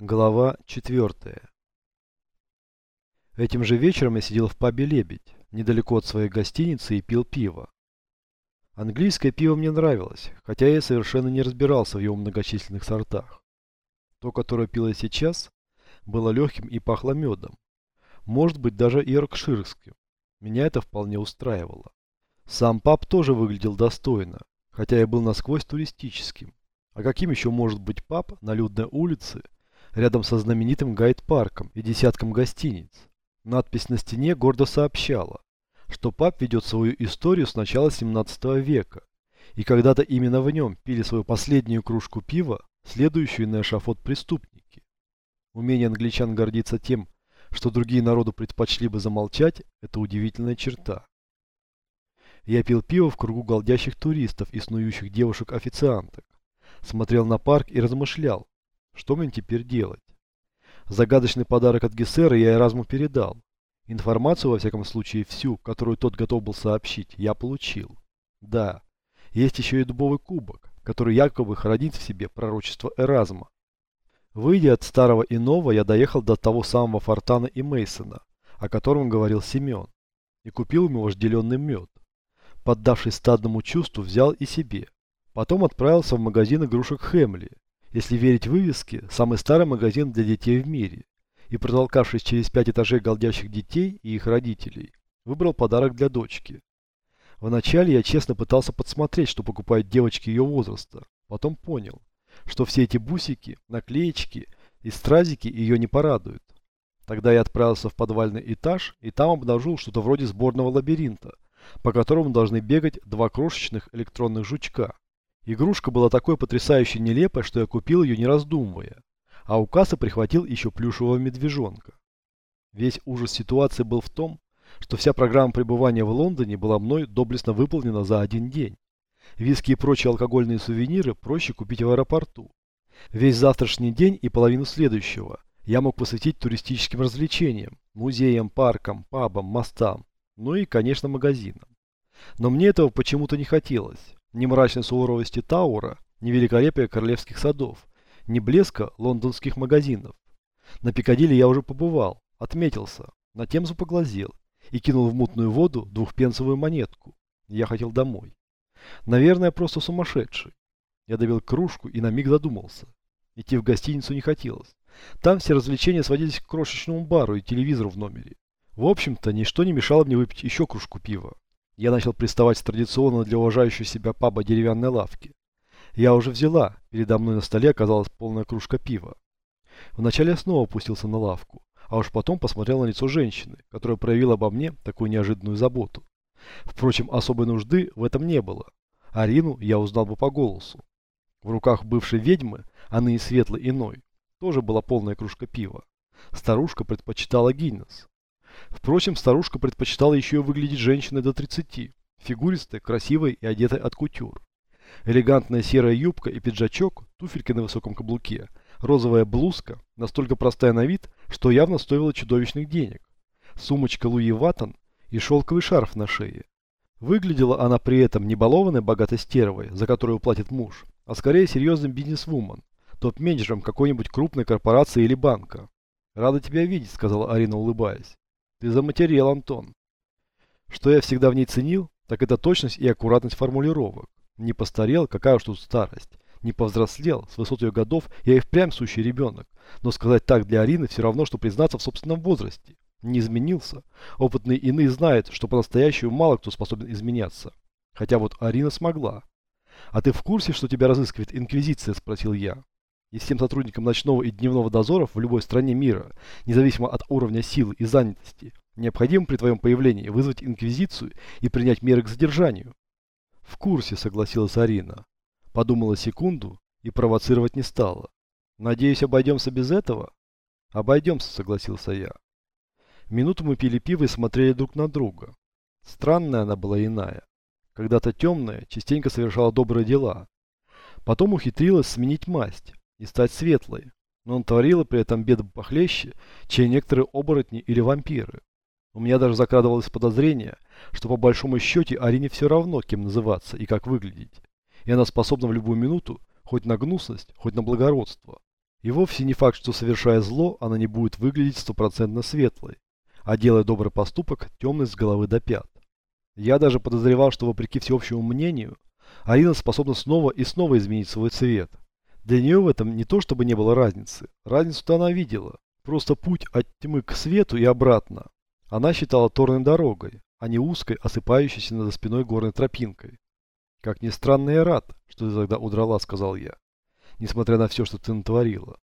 Глава 4. Этим же вечером я сидел в пабе «Лебедь», недалеко от своей гостиницы и пил пиво. Английское пиво мне нравилось, хотя я совершенно не разбирался в его многочисленных сортах. То, которое пил я сейчас, было легким и пахло медом. Может быть, даже и йоркширским. Меня это вполне устраивало. Сам паб тоже выглядел достойно, хотя и был насквозь туристическим. А каким еще может быть паб на людной улице, рядом со знаменитым гайд-парком и десятком гостиниц. Надпись на стене гордо сообщала, что паб ведет свою историю с начала 17 века, и когда-то именно в нем пили свою последнюю кружку пива, следующую на эшафот преступники. Умение англичан гордиться тем, что другие народы предпочли бы замолчать, это удивительная черта. Я пил пиво в кругу голдящих туристов и снующих девушек-официанток, смотрел на парк и размышлял, что мне теперь делать? Загадочный подарок от Гессера я Эразму передал. Информацию, во всяком случае, всю, которую тот готов был сообщить, я получил. Да, есть еще и дубовый кубок, который якобы хранит в себе пророчество Эразма. Выйдя от старого и нового, я доехал до того самого Фортана и Мейсона, о котором говорил Семен, и купил ему вожделенный мед. Поддавшись стадному чувству, взял и себе. Потом отправился в магазин игрушек Хемли, если верить вывеске, самый старый магазин для детей в мире. И протолкавшись через пять этажей голдящих детей и их родителей, выбрал подарок для дочки. Вначале я честно пытался подсмотреть, что покупают девочки ее возраста. Потом понял, что все эти бусики, наклеечки и стразики ее не порадуют. Тогда я отправился в подвальный этаж и там обнаружил что-то вроде сборного лабиринта, по которому должны бегать два крошечных электронных жучка. Игрушка была такой потрясающе нелепой, что я купил ее не раздумывая, а у кассы прихватил еще плюшевого медвежонка. Весь ужас ситуации был в том, что вся программа пребывания в Лондоне была мной доблестно выполнена за один день. Виски и прочие алкогольные сувениры проще купить в аэропорту. Весь завтрашний день и половину следующего я мог посвятить туристическим развлечениям, музеям, паркам, пабам, мостам, ну и, конечно, магазинам. Но мне этого почему-то не хотелось ни мрачной суровости Таура, ни великолепия королевских садов, ни блеска лондонских магазинов. На Пикадилли я уже побывал, отметился, на Темзу поглазел и кинул в мутную воду двухпенсовую монетку. Я хотел домой. Наверное, просто сумасшедший. Я добил кружку и на миг задумался. Идти в гостиницу не хотелось. Там все развлечения сводились к крошечному бару и телевизору в номере. В общем-то, ничто не мешало мне выпить еще кружку пива. Я начал приставать с традиционно для уважающего себя паба деревянной лавки. Я уже взяла, передо мной на столе оказалась полная кружка пива. Вначале я снова опустился на лавку, а уж потом посмотрел на лицо женщины, которая проявила обо мне такую неожиданную заботу. Впрочем, особой нужды в этом не было. Арину я узнал бы по голосу. В руках бывшей ведьмы, а ныне светлой иной, тоже была полная кружка пива. Старушка предпочитала Гиннес. Впрочем, старушка предпочитала еще выглядеть женщиной до 30, фигуристой, красивой и одетой от кутюр. Элегантная серая юбка и пиджачок, туфельки на высоком каблуке, розовая блузка, настолько простая на вид, что явно стоила чудовищных денег, сумочка Луи Ваттон и шелковый шарф на шее. Выглядела она при этом не балованной богатой стервой, за которую платит муж, а скорее серьезным бизнесвумен, топ-менеджером какой-нибудь крупной корпорации или банка. «Рада тебя видеть», — сказала Арина, улыбаясь. Ты заматерел, Антон. Что я всегда в ней ценил, так это точность и аккуратность формулировок. Не постарел, какая уж тут старость. Не повзрослел, с высот ее годов я и впрямь сущий ребенок. Но сказать так для Арины все равно, что признаться в собственном возрасте. Не изменился. Опытные иные знают, что по-настоящему мало кто способен изменяться. Хотя вот Арина смогла. «А ты в курсе, что тебя разыскивает Инквизиция?» – спросил я и всем сотрудникам ночного и дневного дозоров в любой стране мира, независимо от уровня силы и занятости, необходимо при твоем появлении вызвать инквизицию и принять меры к задержанию. В курсе, согласилась Арина. Подумала секунду и провоцировать не стала. Надеюсь, обойдемся без этого? Обойдемся, согласился я. Минуту мы пили пиво и смотрели друг на друга. Странная она была иная. Когда-то темная, частенько совершала добрые дела. Потом ухитрилась сменить масть и стать светлой, но он творила при этом беды похлеще, чем некоторые оборотни или вампиры. У меня даже закрадывалось подозрение, что по большому счете Арине все равно, кем называться и как выглядеть, и она способна в любую минуту хоть на гнусность, хоть на благородство. И вовсе не факт, что совершая зло, она не будет выглядеть стопроцентно светлой, а делая добрый поступок, темный с головы до пят. Я даже подозревал, что вопреки всеобщему мнению, Арина способна снова и снова изменить свой цвет. Для нее в этом не то чтобы не было разницы, разницу-то она видела. Просто путь от тьмы к свету и обратно. Она считала торной дорогой, а не узкой, осыпающейся над спиной горной тропинкой. «Как ни странно, я рад, что ты тогда удрала», — сказал я. «Несмотря на все, что ты натворила.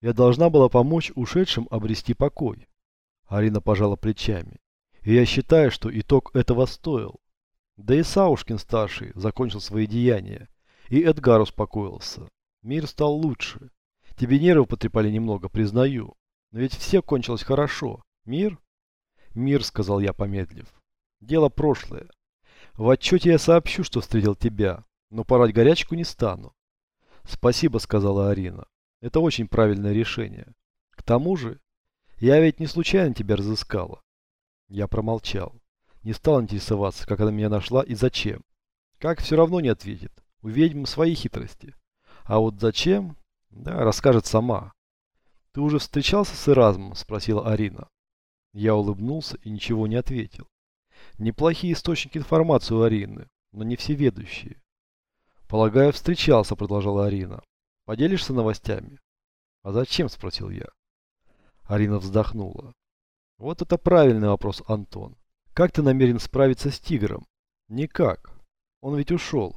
Я должна была помочь ушедшим обрести покой». Арина пожала плечами. «И я считаю, что итог этого стоил. Да и Саушкин-старший закончил свои деяния, и Эдгар успокоился. Мир стал лучше. Тебе нервы потрепали немного, признаю. Но ведь все кончилось хорошо. Мир? Мир, сказал я, помедлив. Дело прошлое. В отчете я сообщу, что встретил тебя, но порать горячку не стану. Спасибо, сказала Арина. Это очень правильное решение. К тому же, я ведь не случайно тебя разыскала. Я промолчал. Не стал интересоваться, как она меня нашла и зачем. Как все равно не ответит. У ведьм свои хитрости. А вот зачем? Да, расскажет сама. «Ты уже встречался с Эразмом?» – спросила Арина. Я улыбнулся и ничего не ответил. Неплохие источники информации у Арины, но не всеведущие. «Полагаю, встречался», – продолжала Арина. «Поделишься новостями?» «А зачем?» – спросил я. Арина вздохнула. «Вот это правильный вопрос, Антон. Как ты намерен справиться с тигром?» «Никак. Он ведь ушел.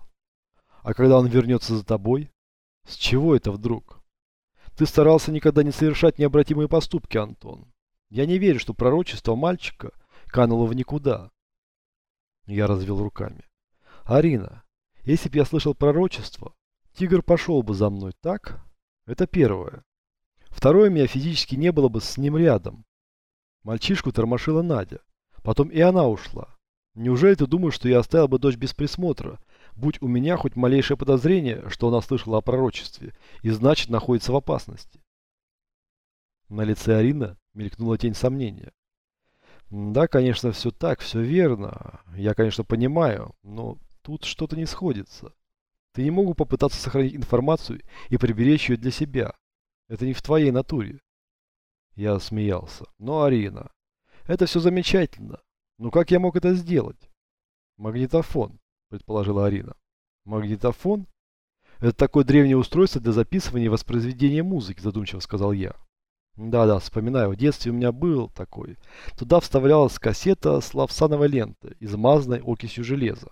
А когда он вернется за тобой?» «С чего это вдруг?» Ты старался никогда не совершать необратимые поступки, Антон. Я не верю, что пророчество мальчика кануло в никуда. Я развел руками. Арина, если б я слышал пророчество, тигр пошел бы за мной, так? Это первое. Второе, меня физически не было бы с ним рядом. Мальчишку тормошила Надя. Потом и она ушла. Неужели ты думаешь, что я оставил бы дочь без присмотра, будь у меня хоть малейшее подозрение, что она слышала о пророчестве, и значит находится в опасности. На лице Арина мелькнула тень сомнения. Да, конечно, все так, все верно. Я, конечно, понимаю, но тут что-то не сходится. Ты не могу попытаться сохранить информацию и приберечь ее для себя. Это не в твоей натуре. Я смеялся. Но, Арина, это все замечательно. Но как я мог это сделать? Магнитофон предположила Арина. Магнитофон? Это такое древнее устройство для записывания и воспроизведения музыки, задумчиво сказал я. Да-да, вспоминаю, в детстве у меня был такой. Туда вставлялась кассета с лавсановой ленты, измазанной окисью железа.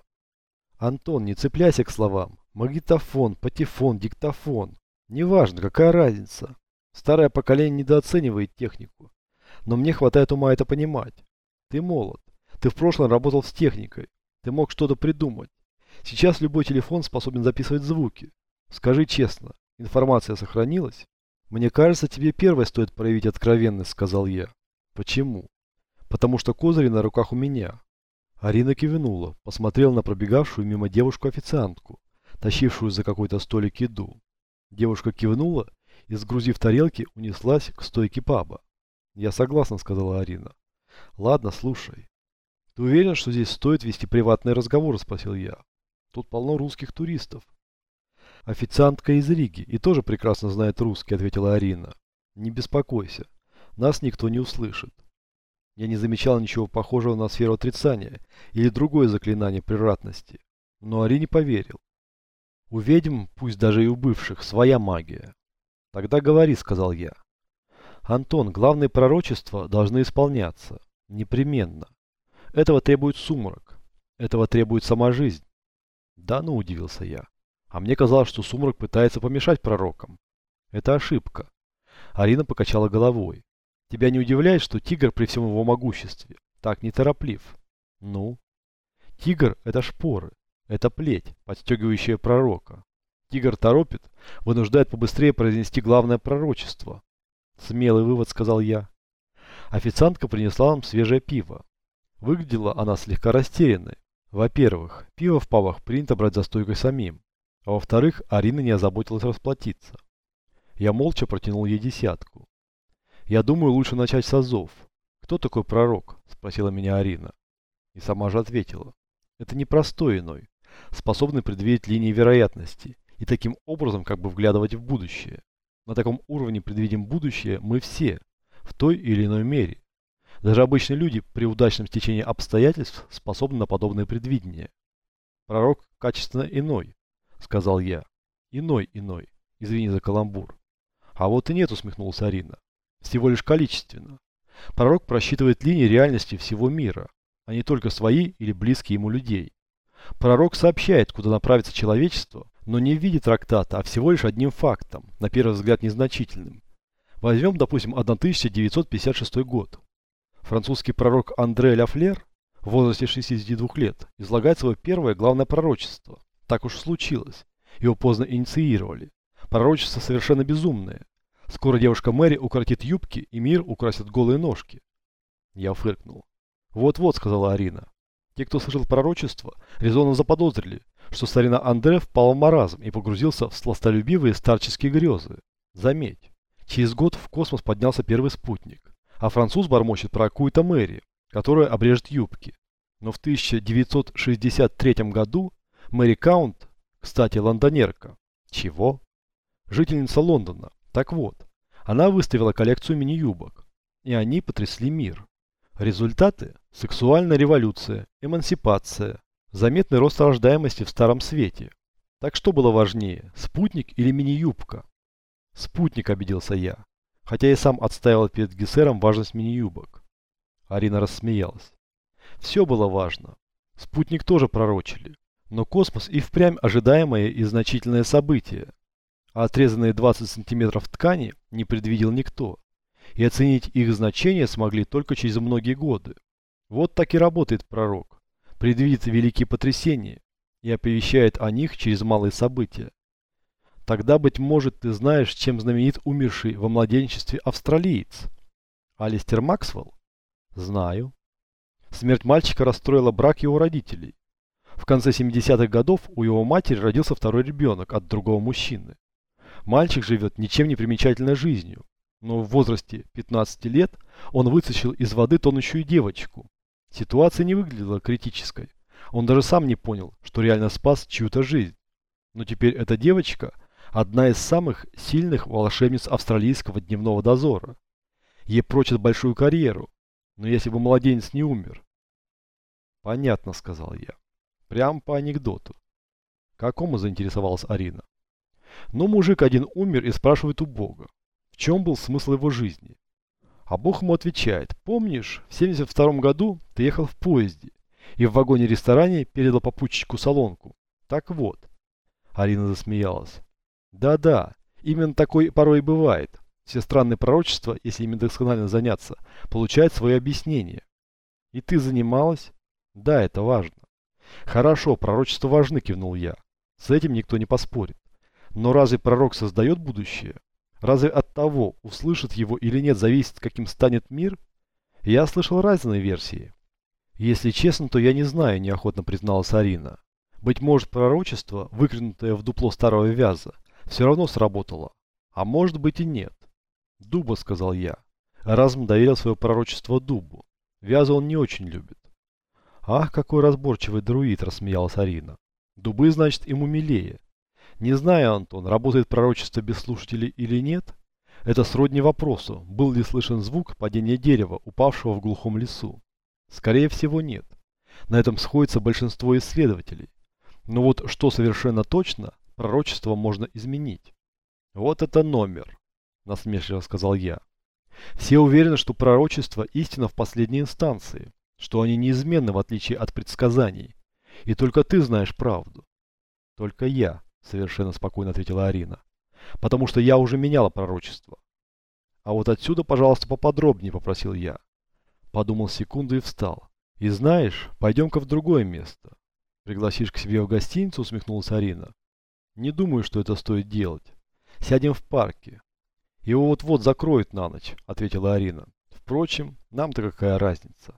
Антон, не цепляйся к словам. Магнитофон, патефон, диктофон. Неважно, какая разница. Старое поколение недооценивает технику. Но мне хватает ума это понимать. Ты молод. Ты в прошлом работал с техникой. Ты мог что-то придумать. Сейчас любой телефон способен записывать звуки. Скажи честно, информация сохранилась? Мне кажется, тебе первой стоит проявить откровенность, сказал я. Почему? Потому что козыри на руках у меня. Арина кивнула, посмотрела на пробегавшую мимо девушку-официантку, тащившую за какой-то столик еду. Девушка кивнула и, сгрузив тарелки, унеслась к стойке паба. «Я согласна», — сказала Арина. «Ладно, слушай. «Ты уверен, что здесь стоит вести приватный разговор?» – спросил я. «Тут полно русских туристов». «Официантка из Риги и тоже прекрасно знает русский», – ответила Арина. «Не беспокойся, нас никто не услышит». Я не замечал ничего похожего на сферу отрицания или другое заклинание превратности, но Арине поверил. У ведьм, пусть даже и у бывших, своя магия. «Тогда говори», – сказал я. «Антон, главные пророчества должны исполняться. Непременно. Этого требует сумрак. Этого требует сама жизнь. Да ну, удивился я. А мне казалось, что сумрак пытается помешать пророкам. Это ошибка. Арина покачала головой. Тебя не удивляет, что тигр при всем его могуществе так нетороплив? Ну? Тигр – это шпоры. Это плеть, подстегивающая пророка. Тигр торопит, вынуждает побыстрее произнести главное пророчество. Смелый вывод, сказал я. Официантка принесла нам свежее пиво. Выглядела она слегка растерянной. Во-первых, пиво в пабах принято брать за стойкой самим. А во-вторых, Арина не озаботилась расплатиться. Я молча протянул ей десятку. «Я думаю, лучше начать с азов. Кто такой пророк?» – спросила меня Арина. И сама же ответила. «Это не простой иной, способный предвидеть линии вероятности и таким образом как бы вглядывать в будущее. На таком уровне предвидим будущее мы все, в той или иной мере. Даже обычные люди при удачном стечении обстоятельств способны на подобное предвидение. Пророк качественно иной, сказал я. Иной, иной. Извини за каламбур. А вот и нет, усмехнулся Арина. Всего лишь количественно. Пророк просчитывает линии реальности всего мира, а не только свои или близкие ему людей. Пророк сообщает, куда направится человечество, но не в виде трактата, а всего лишь одним фактом, на первый взгляд незначительным. Возьмем, допустим, 1956 год. Французский пророк Андре Ляфлер в возрасте 62 лет излагает свое первое главное пророчество. Так уж случилось. Его поздно инициировали. Пророчество совершенно безумное. Скоро девушка Мэри укоротит юбки, и мир украсит голые ножки. Я фыркнул. Вот-вот, сказала Арина. Те, кто слышал пророчество, резонно заподозрили, что старина Андре впал в маразм и погрузился в сластолюбивые старческие грезы. Заметь, через год в космос поднялся первый спутник а француз бормочет про какую-то Мэри, которая обрежет юбки. Но в 1963 году Мэри Каунт, кстати, лондонерка. Чего? Жительница Лондона. Так вот, она выставила коллекцию мини-юбок, и они потрясли мир. Результаты – сексуальная революция, эмансипация, заметный рост рождаемости в Старом Свете. Так что было важнее, спутник или мини-юбка? Спутник, обиделся я хотя и сам отстаивал перед Гессером важность мини-юбок. Арина рассмеялась. Все было важно. Спутник тоже пророчили. Но космос и впрямь ожидаемое и значительное событие. А отрезанные 20 сантиметров ткани не предвидел никто. И оценить их значение смогли только через многие годы. Вот так и работает пророк. Предвидит великие потрясения и оповещает о них через малые события. Тогда, быть может, ты знаешь, чем знаменит умерший во младенчестве австралиец. Алистер Максвелл? Знаю. Смерть мальчика расстроила брак его родителей. В конце 70-х годов у его матери родился второй ребенок от другого мужчины. Мальчик живет ничем не примечательной жизнью, но в возрасте 15 лет он вытащил из воды тонущую девочку. Ситуация не выглядела критической. Он даже сам не понял, что реально спас чью-то жизнь. Но теперь эта девочка одна из самых сильных волшебниц австралийского дневного дозора. Ей прочат большую карьеру, но если бы младенец не умер... Понятно, сказал я. Прям по анекдоту. Какому заинтересовалась Арина? Ну, мужик один умер и спрашивает у Бога, в чем был смысл его жизни. А Бог ему отвечает, помнишь, в 72 году ты ехал в поезде и в вагоне-ресторане передал попутчику солонку. Так вот. Арина засмеялась. Да-да, именно такой порой бывает. Все странные пророчества, если ими досконально заняться, получают свое объяснение. И ты занималась? Да, это важно. Хорошо, пророчества важны, кивнул я. С этим никто не поспорит. Но разве пророк создает будущее? Разве от того, услышит его или нет, зависит, каким станет мир? Я слышал разные версии. Если честно, то я не знаю, неохотно призналась Арина. Быть может, пророчество, выкринутое в дупло старого вяза, все равно сработало. А может быть и нет. Дуба, сказал я. Разм доверил свое пророчество Дубу. Вяза он не очень любит. Ах, какой разборчивый друид, рассмеялась Арина. Дубы, значит, ему милее. Не знаю, Антон, работает пророчество без слушателей или нет. Это сродни вопросу, был ли слышен звук падения дерева, упавшего в глухом лесу. Скорее всего, нет. На этом сходится большинство исследователей. Но вот что совершенно точно, пророчество можно изменить. Вот это номер, насмешливо сказал я. Все уверены, что пророчество истина в последней инстанции, что они неизменны в отличие от предсказаний. И только ты знаешь правду. Только я, совершенно спокойно ответила Арина. Потому что я уже меняла пророчество. А вот отсюда, пожалуйста, поподробнее, попросил я. Подумал секунду и встал. И знаешь, пойдем-ка в другое место. Пригласишь к себе в гостиницу, усмехнулась Арина. Не думаю, что это стоит делать. Сядем в парке. Его вот-вот закроют на ночь, ответила Арина. Впрочем, нам-то какая разница.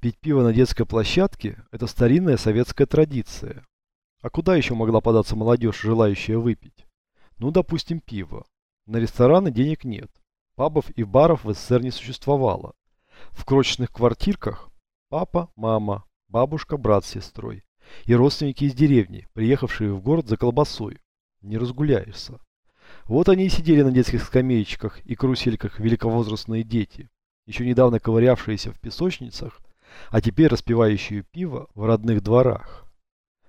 Пить пиво на детской площадке – это старинная советская традиция. А куда еще могла податься молодежь, желающая выпить? Ну, допустим, пиво. На рестораны денег нет. Пабов и баров в СССР не существовало. В крошечных квартирках папа, мама, бабушка, брат с сестрой и родственники из деревни, приехавшие в город за колбасой. Не разгуляешься. Вот они и сидели на детских скамеечках и карусельках великовозрастные дети, еще недавно ковырявшиеся в песочницах, а теперь распивающие пиво в родных дворах.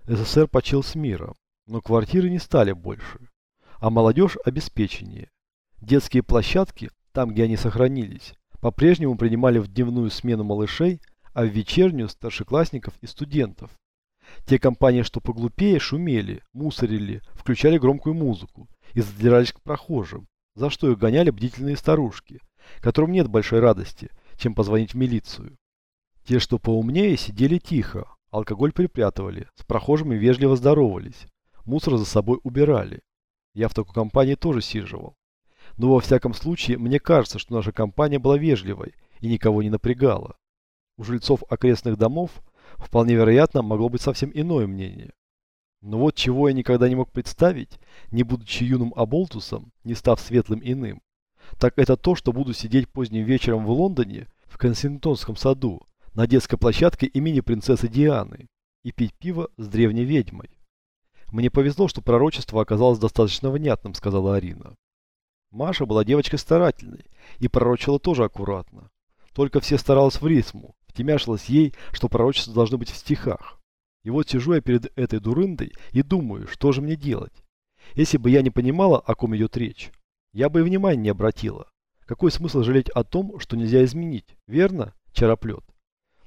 СССР почил с миром, но квартиры не стали больше, а молодежь обеспеченнее. Детские площадки, там где они сохранились, по-прежнему принимали в дневную смену малышей, а в вечернюю старшеклассников и студентов. Те компании, что поглупее, шумели, мусорили, включали громкую музыку и задирались к прохожим, за что их гоняли бдительные старушки, которым нет большой радости, чем позвонить в милицию. Те, что поумнее, сидели тихо, алкоголь припрятывали, с прохожими вежливо здоровались, мусор за собой убирали. Я в такой компании тоже сиживал. Но во всяком случае, мне кажется, что наша компания была вежливой и никого не напрягала. У жильцов окрестных домов вполне вероятно могло быть совсем иное мнение. Но вот чего я никогда не мог представить, не будучи юным оболтусом, не став светлым иным, так это то, что буду сидеть поздним вечером в Лондоне, в Кенсингтонском саду, на детской площадке имени принцессы Дианы, и пить пиво с древней ведьмой. Мне повезло, что пророчество оказалось достаточно внятным, сказала Арина. Маша была девочкой старательной и пророчила тоже аккуратно. Только все старалась в ритму, втемяшилась ей, что пророчество должно быть в стихах. И вот сижу я перед этой дурындой и думаю, что же мне делать. Если бы я не понимала, о ком идет речь, я бы и внимания не обратила. Какой смысл жалеть о том, что нельзя изменить, верно, чароплет?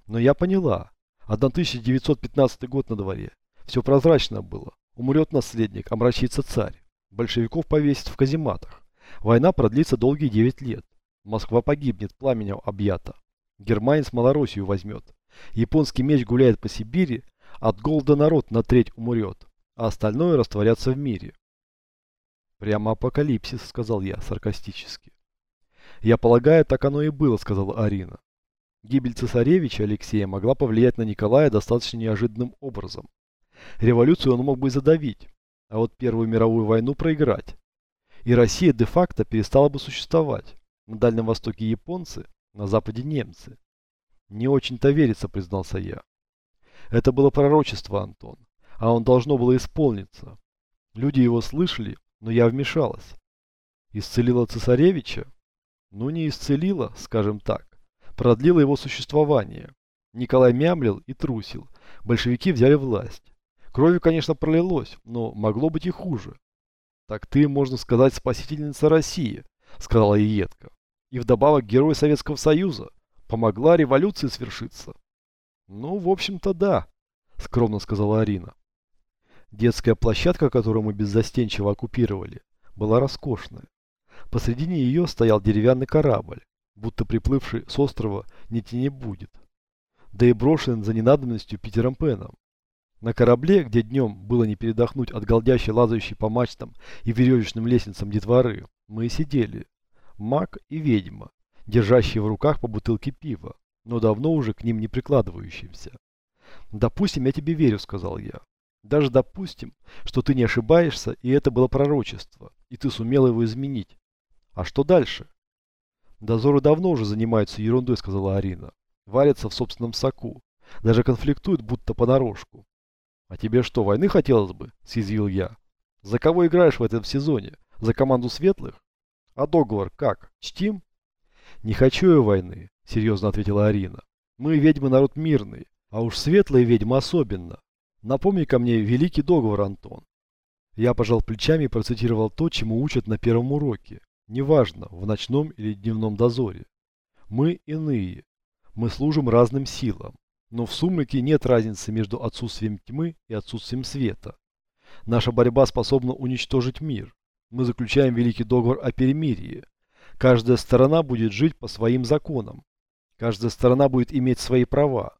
Но я поняла. 1915 год на дворе. Все прозрачно было. Умрет наследник, омрачится царь. Большевиков повесят в казематах. Война продлится долгие 9 лет. Москва погибнет, пламенем объята. Германия с Малороссию возьмет. Японский меч гуляет по Сибири, от голода народ на треть умрет, а остальное растворятся в мире. Прямо апокалипсис, сказал я саркастически. Я полагаю, так оно и было, сказала Арина. Гибель цесаревича Алексея могла повлиять на Николая достаточно неожиданным образом. Революцию он мог бы задавить, а вот Первую мировую войну проиграть. И Россия де-факто перестала бы существовать. На Дальнем Востоке японцы, на Западе немцы. Не очень-то верится, признался я. Это было пророчество, Антон, а он должно было исполниться. Люди его слышали, но я вмешалась. Исцелила цесаревича? Ну не исцелила, скажем так. Продлила его существование. Николай мямлил и трусил. Большевики взяли власть. Кровью, конечно, пролилось, но могло быть и хуже. Так ты, можно сказать, спасительница России, сказала Иетка. И вдобавок герой Советского Союза. Помогла революции свершиться. Ну, в общем-то, да, скромно сказала Арина. Детская площадка, которую мы беззастенчиво оккупировали, была роскошная. Посредине ее стоял деревянный корабль, будто приплывший с острова нити не будет. Да и брошен за ненадобностью Питером Пеном. На корабле, где днем было не передохнуть от голдящей лазающей по мачтам и веревочным лестницам детворы, мы и сидели. Маг и ведьма, держащие в руках по бутылке пива, но давно уже к ним не прикладывающимся. «Допустим, я тебе верю», — сказал я. Даже допустим, что ты не ошибаешься, и это было пророчество, и ты сумел его изменить. А что дальше? Дозоры давно уже занимаются ерундой, сказала Арина. Варятся в собственном соку. Даже конфликтуют, будто понарошку. А тебе что, войны хотелось бы? Съязвил я. За кого играешь в этом сезоне? За команду светлых? А договор как? Чтим? Не хочу я войны, серьезно ответила Арина. Мы ведьмы народ мирный, а уж светлые ведьмы особенно. напомни ко мне великий договор, Антон. Я пожал плечами и процитировал то, чему учат на первом уроке. Неважно, в ночном или дневном дозоре. Мы иные. Мы служим разным силам. Но в сумраке нет разницы между отсутствием тьмы и отсутствием света. Наша борьба способна уничтожить мир. Мы заключаем великий договор о перемирии. Каждая сторона будет жить по своим законам. Каждая сторона будет иметь свои права.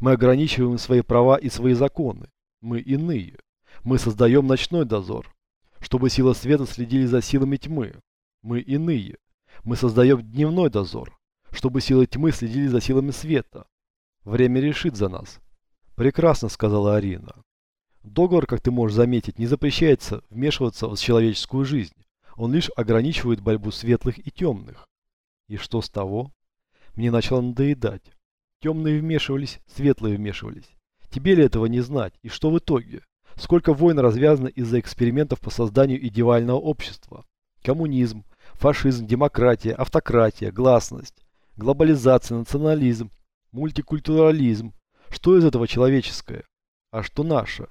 Мы ограничиваем свои права и свои законы. Мы иные. Мы создаем ночной дозор, чтобы силы света следили за силами тьмы. Мы иные. Мы создаем дневной дозор, чтобы силы тьмы следили за силами света. Время решит за нас. Прекрасно, сказала Арина. Договор, как ты можешь заметить, не запрещается вмешиваться в человеческую жизнь. Он лишь ограничивает борьбу светлых и темных. И что с того? Мне начало надоедать. Темные вмешивались, светлые вмешивались. Тебе ли этого не знать? И что в итоге? Сколько войн развязано из-за экспериментов по созданию идеального общества? Коммунизм, фашизм, демократия, автократия, гласность, глобализация, национализм, мультикультурализм. Что из этого человеческое? А что наше?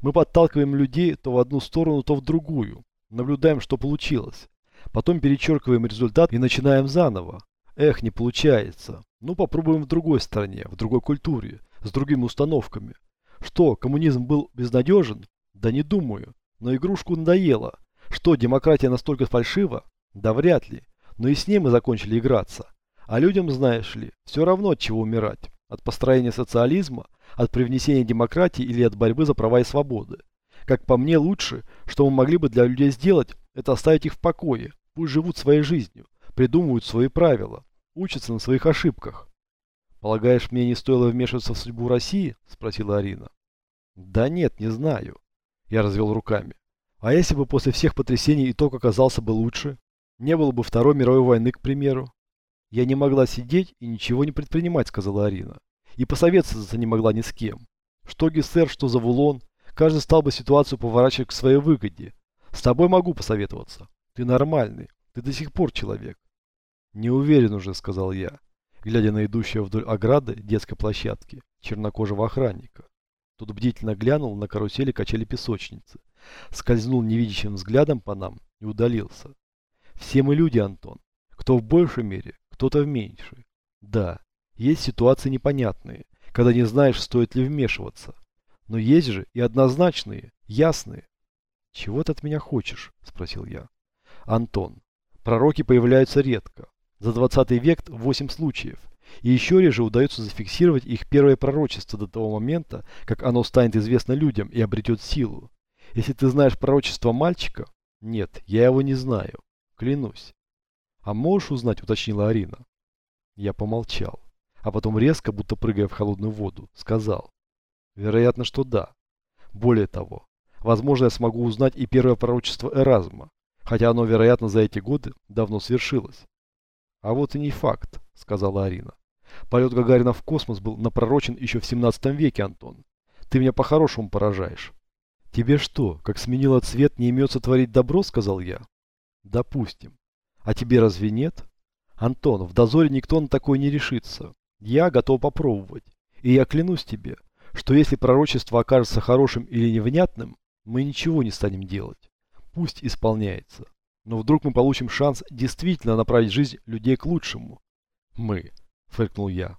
Мы подталкиваем людей то в одну сторону, то в другую. Наблюдаем, что получилось. Потом перечеркиваем результат и начинаем заново. Эх, не получается. Ну попробуем в другой стране, в другой культуре, с другими установками. Что, коммунизм был безнадежен? Да не думаю. Но игрушку надоело. Что, демократия настолько фальшива? Да вряд ли. Но и с ней мы закончили играться. А людям, знаешь ли, все равно от чего умирать. От построения социализма, от привнесения демократии или от борьбы за права и свободы. Как по мне, лучше, что мы могли бы для людей сделать, это оставить их в покое. Пусть живут своей жизнью, придумывают свои правила, учатся на своих ошибках. «Полагаешь, мне не стоило вмешиваться в судьбу России?» – спросила Арина. «Да нет, не знаю». Я развел руками. «А если бы после всех потрясений итог оказался бы лучше? Не было бы Второй мировой войны, к примеру?» «Я не могла сидеть и ничего не предпринимать», – сказала Арина. «И посоветоваться не могла ни с кем. Что Гессер, что Завулон, каждый стал бы ситуацию поворачивать к своей выгоде. С тобой могу посоветоваться. Ты нормальный, ты до сих пор человек». «Не уверен уже», – сказал я глядя на идущего вдоль ограды детской площадки чернокожего охранника. Тот бдительно глянул на карусели качели песочницы, скользнул невидящим взглядом по нам и удалился. Все мы люди, Антон. Кто в большей мере, кто-то в меньшей. Да, есть ситуации непонятные, когда не знаешь, стоит ли вмешиваться. Но есть же и однозначные, ясные. «Чего ты от меня хочешь?» – спросил я. «Антон, пророки появляются редко. За 20 век 8 случаев. И еще реже удается зафиксировать их первое пророчество до того момента, как оно станет известно людям и обретет силу. Если ты знаешь пророчество мальчика, нет, я его не знаю. Клянусь. А можешь узнать, уточнила Арина. Я помолчал, а потом резко, будто прыгая в холодную воду, сказал. Вероятно, что да. Более того, возможно, я смогу узнать и первое пророчество Эразма, хотя оно, вероятно, за эти годы давно свершилось. А вот и не факт, сказала Арина. Полет Гагарина в космос был напророчен еще в 17 веке, Антон. Ты меня по-хорошему поражаешь. Тебе что, как сменила цвет, не имется творить добро, сказал я? Допустим. А тебе разве нет? Антон, в дозоре никто на такое не решится. Я готов попробовать. И я клянусь тебе, что если пророчество окажется хорошим или невнятным, мы ничего не станем делать. Пусть исполняется. Но вдруг мы получим шанс действительно направить жизнь людей к лучшему. Мы, фыркнул я.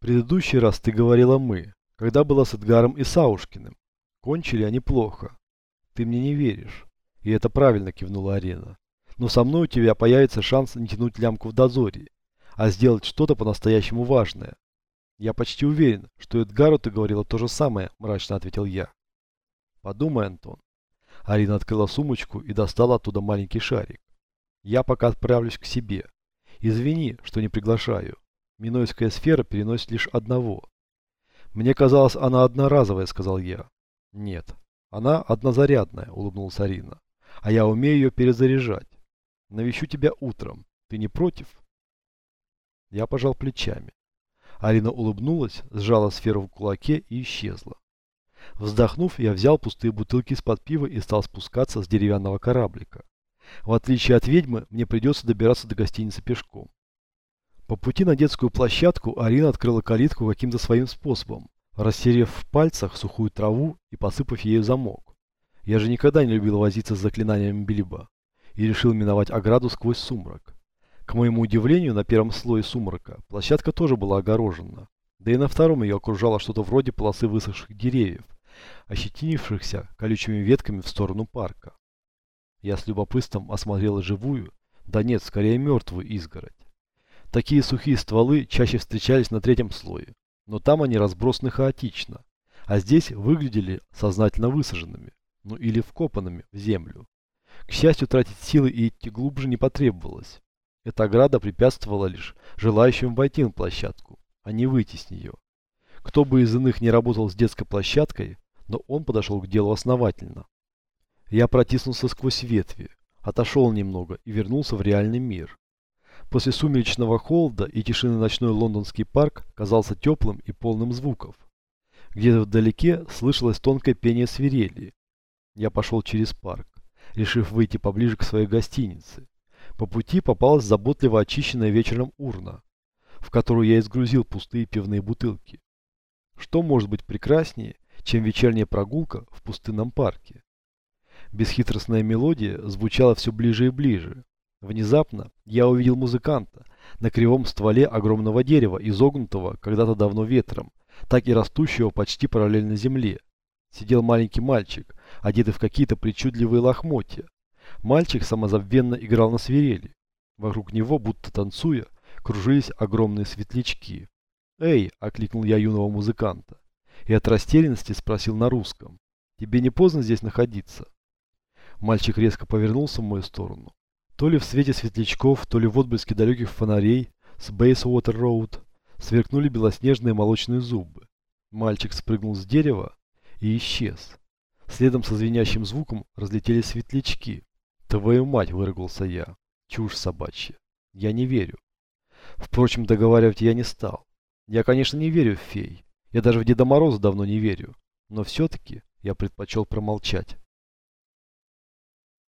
Предыдущий раз ты говорила «мы», когда была с Эдгаром и Саушкиным. Кончили они плохо. Ты мне не веришь. И это правильно кивнула Арена. Но со мной у тебя появится шанс не тянуть лямку в дозоре, а сделать что-то по-настоящему важное. Я почти уверен, что Эдгару ты говорила то же самое, мрачно ответил я. Подумай, Антон. Арина открыла сумочку и достала оттуда маленький шарик. Я пока отправлюсь к себе. Извини, что не приглашаю. Минойская сфера переносит лишь одного. Мне казалось, она одноразовая, сказал я. Нет, она однозарядная, улыбнулась Арина. А я умею ее перезаряжать. Навещу тебя утром. Ты не против? Я пожал плечами. Арина улыбнулась, сжала сферу в кулаке и исчезла. Вздохнув, я взял пустые бутылки из-под пива и стал спускаться с деревянного кораблика. В отличие от ведьмы, мне придется добираться до гостиницы пешком. По пути на детскую площадку Арина открыла калитку каким-то своим способом, растерев в пальцах сухую траву и посыпав ею замок. Я же никогда не любил возиться с заклинаниями Билиба и решил миновать ограду сквозь сумрак. К моему удивлению, на первом слое сумрака площадка тоже была огорожена. Да и на втором ее окружало что-то вроде полосы высохших деревьев, ощетинившихся колючими ветками в сторону парка. Я с любопытством осмотрел живую, да нет, скорее мертвую изгородь. Такие сухие стволы чаще встречались на третьем слое, но там они разбросаны хаотично, а здесь выглядели сознательно высаженными, ну или вкопанными в землю. К счастью, тратить силы и идти глубже не потребовалось. Эта ограда препятствовала лишь желающим войти на площадку а не выйти с нее. Кто бы из иных не работал с детской площадкой, но он подошел к делу основательно. Я протиснулся сквозь ветви, отошел немного и вернулся в реальный мир. После сумеречного холода и тишины ночной лондонский парк казался теплым и полным звуков. Где-то вдалеке слышалось тонкое пение свирели. Я пошел через парк. Решив выйти поближе к своей гостинице. По пути попалась заботливо очищенная вечером урна, в которую я изгрузил пустые пивные бутылки. Что может быть прекраснее, чем вечерняя прогулка в пустынном парке? Бесхитростная мелодия звучала все ближе и ближе. Внезапно я увидел музыканта на кривом стволе огромного дерева, изогнутого когда-то давно ветром, так и растущего почти параллельно земле. Сидел маленький мальчик, одетый в какие-то причудливые лохмотья. Мальчик самозабвенно играл на свирели. Вокруг него, будто танцуя, кружились огромные светлячки. «Эй!» – окликнул я юного музыканта. И от растерянности спросил на русском. «Тебе не поздно здесь находиться?» Мальчик резко повернулся в мою сторону. То ли в свете светлячков, то ли в отблеске далеких фонарей с Бейсуотер Роуд сверкнули белоснежные молочные зубы. Мальчик спрыгнул с дерева и исчез. Следом со звенящим звуком разлетелись светлячки. «Твою мать!» – выругался я. «Чушь собачья. Я не верю». Впрочем, договаривать я не стал. Я, конечно, не верю в фей. Я даже в Деда Мороза давно не верю. Но все-таки я предпочел промолчать.